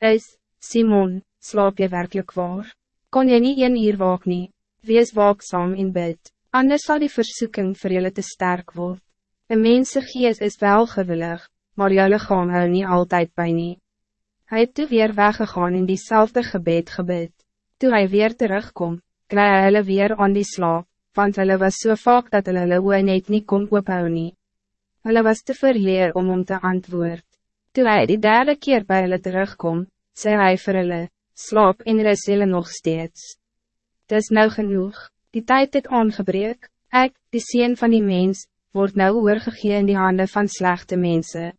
is, Simon, slaap je werkelijk waar? Kon je niet een uur waak nie? Wees waakzaam in bed, anders zal die verzoeking voor jullie te sterk worden. Een mense geest is wel gewillig, maar jullie gaan hou niet altijd bij nie. Hij het toe weer weggegaan in diezelfde gebed gebed. Toen hij weer terugkom, hy hulle weer aan die slaap, want hulle was so vaak dat hulle hulle oor net nie kon oophou nie. Hulle was te verleer om om te antwoord. Toen hij die derde keer bij hulle terugkom, zei hij vir hulle, slaap en rus julle nog steeds. Dis nou genoeg, die tijd het aangebreek, ek, die sien van die mens, word nou oorgegee in die handen van slechte mensen.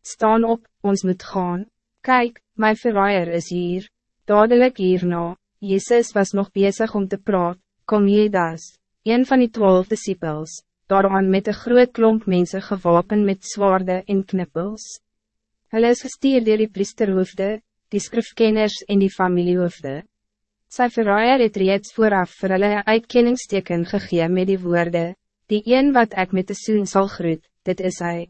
Staan op, ons moet gaan. Kijk, mijn verraaier is hier. Dadelijk hierna, Jezus was nog bezig om te praat, kom Jedas, een van die twaalf disciples, daaraan met een groot klomp mensen gewapen met zwaarden en knippels. Hulle is gestuur dier die priesterhoofde, die skrifkenners en die familiehoofde. Sy verraaier het reeds vooraf vir hulle uitkenningsteken gegee met die woorden, die een wat ik met de soen zal groet, dit is hij.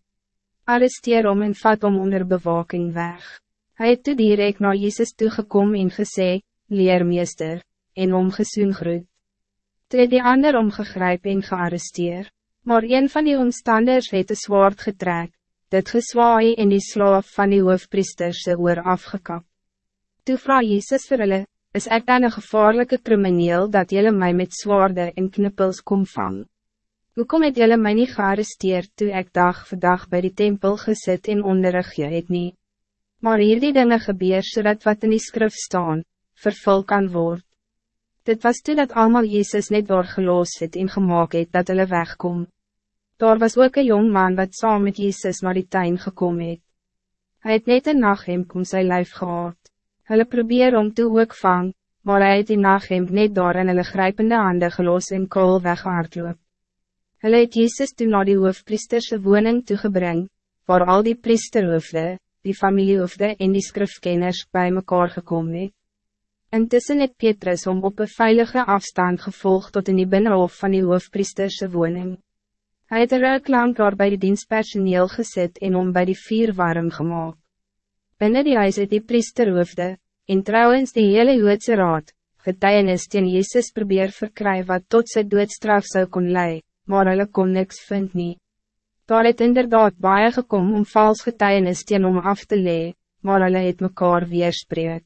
Arresteer om en vat om onder bewaking weg. Hij het toe direct naar Jezus toegekom en gesê, leermeester, en om gesoen groet. Toe die ander omgegryp en gearresteer, maar een van die omstanders het een zwaard getrek, dit geswaai en die slaaf van die hoofdpriesterse oor afgekap. Toe vraag Jezus vir hulle, is ek dan een gevaarlijke crimineel dat jullie mij met zwaarden en knippels kom vangen? Hoekom het jullie mij niet gearresteerd toen ik dag voor dag bij die tempel gezet en onderrig je het niet? Maar hier die dingen gebeur zodat wat in die skrif staan, vervul kan worden. Dit was toen dat allemaal Jezus net doorgeloos het en gemaakt het dat hulle wegkom. Daar was ook een jong man wat saam met Jezus naar die tuin gekomen het. Hij het net een nachthemd om sy lijf gehad. Hulle probeer om toe ook vang, maar hij het die nachthemd net door in hulle grijpende handen geloos en kool weggehaardloop. Hulle het Jezus toen naar die hoofdpriesterse woning toegebring, waar al die priesterhoofde, die familiehoofde en die skrifkenners bij mekaar gekomen het. Intussen het Petrus om op een veilige afstand gevolgd tot in die binnenhof van die hoofdpriesterse woning. Hij het ook lang daar bij die dienstpersoneel gezet en om bij die vier warm gemaakt. Binnen die huis het die priesterhoofde, en trouwens die hele Joodse raad, getuienis teen Jezus probeer verkry wat tot sy doodstraf zou kon leiden maar hulle kon niks vind nie. Daar het inderdaad baie gekom om vals getuienis teen om af te lee, maar hulle het mekaar weerspreek.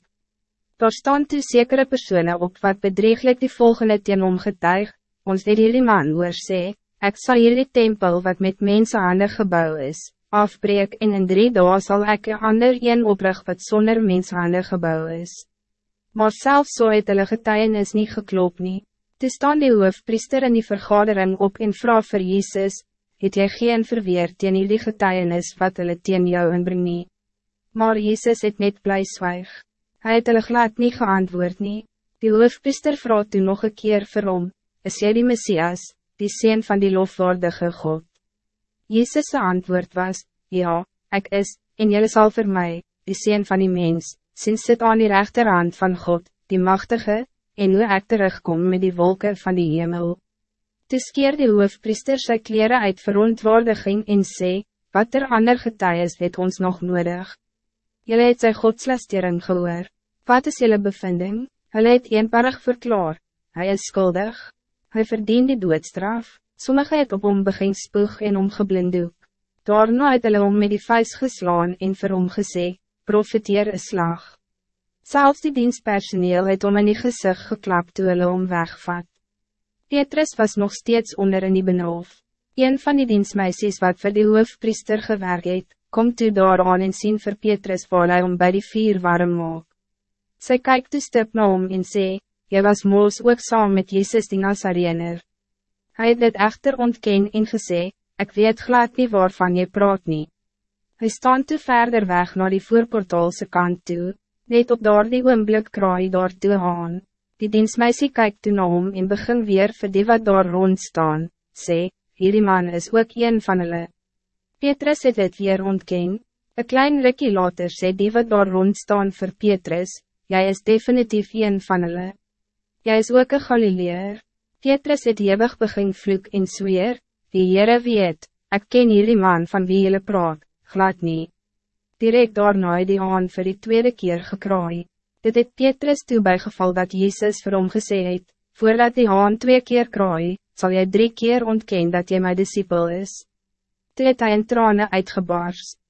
Daar staan toe sekere persone op wat bedreiglik die volgende teen om getuig, ons het hierdie man oor sê, ek sal hierdie tempel wat met mense hande gebouw is, afbreek en in drie dagen zal ek een ander een oprig wat zonder mense hande gebouw is. Maar zelfs zo so het hulle getuienis nie geklop nie. Toe staan die hoofpriester in die vergadering op en vraag vir Jezus, het jy geen verweer teen die getuienis wat hulle teen jou inbring nie? Maar Jezus het net bly zwijg. Hij het hulle glad nie geantwoord nie. Die hoofpriester vraag toe nog een keer vir hom, is jy die Messias, die Seen van die lofwaardige God? Jezus' antwoord was, ja, ik is, en jylle zal voor mij, die Seen van die mens, sinds sit aan die rechterhand van God, die machtige, en hoe ek terugkom met die wolken van die hemel. Toe skeer die hoofpriester sy kleren uit verontwaardiging en sê, wat er ander getuies het ons nog nodig. Julle het sy godslastering gehoor, wat is julle bevinding? Hulle het eenparig verklaar, hij is schuldig, hij verdient die doodstraf, sommige het op hom begin spoeg en omgeblindoek. Daarna het hulle om met die vuist geslaan en vir hom gesê, profiteer een slag. Zelfs die dienstpersoneel het om in die gezicht geklapt toe hulle om wegvat. Petrus was nog steeds onder in die benoof. Een van die dienstmeisjes wat voor die hoofdpriester gewerkt het, komt toe daar aan en sien vir Petrus waar hy om by die vier warm maak. Sy kyk toe stip na hom en sê, Jy was moos ook saam met Jezus die Nazarener. Hij het dit echter ontken en gesê, ik weet glad niet waarvan je praat nie. Hy staan toe verder weg naar die voorportaalse kant toe, Net op daar die oomblik kraai daar toe aan. Die diensmeisie kyk toe na hom en begin weer vir die wat daar rond staan, sê, hierdie man is ook een van hulle. Petrus het het weer ontken, een klein rikkie later sê die wat daar rond staan vir Petrus, jij is definitief een van hulle. Jy is ook een Galileer. Petrus het hewig begin vloek en zweer, die Heere weet, ek ken hierdie man van wie jylle praat, glad niet. Direct daarna het die haan vir die tweede keer gekraai. Dit het Petrus toe bijgeval dat Jezus vir hom gesê het, voordat die haan twee keer kraai, zal jij drie keer ontkennen dat jy my discipel is. Toe het hy in trane uitgebarst.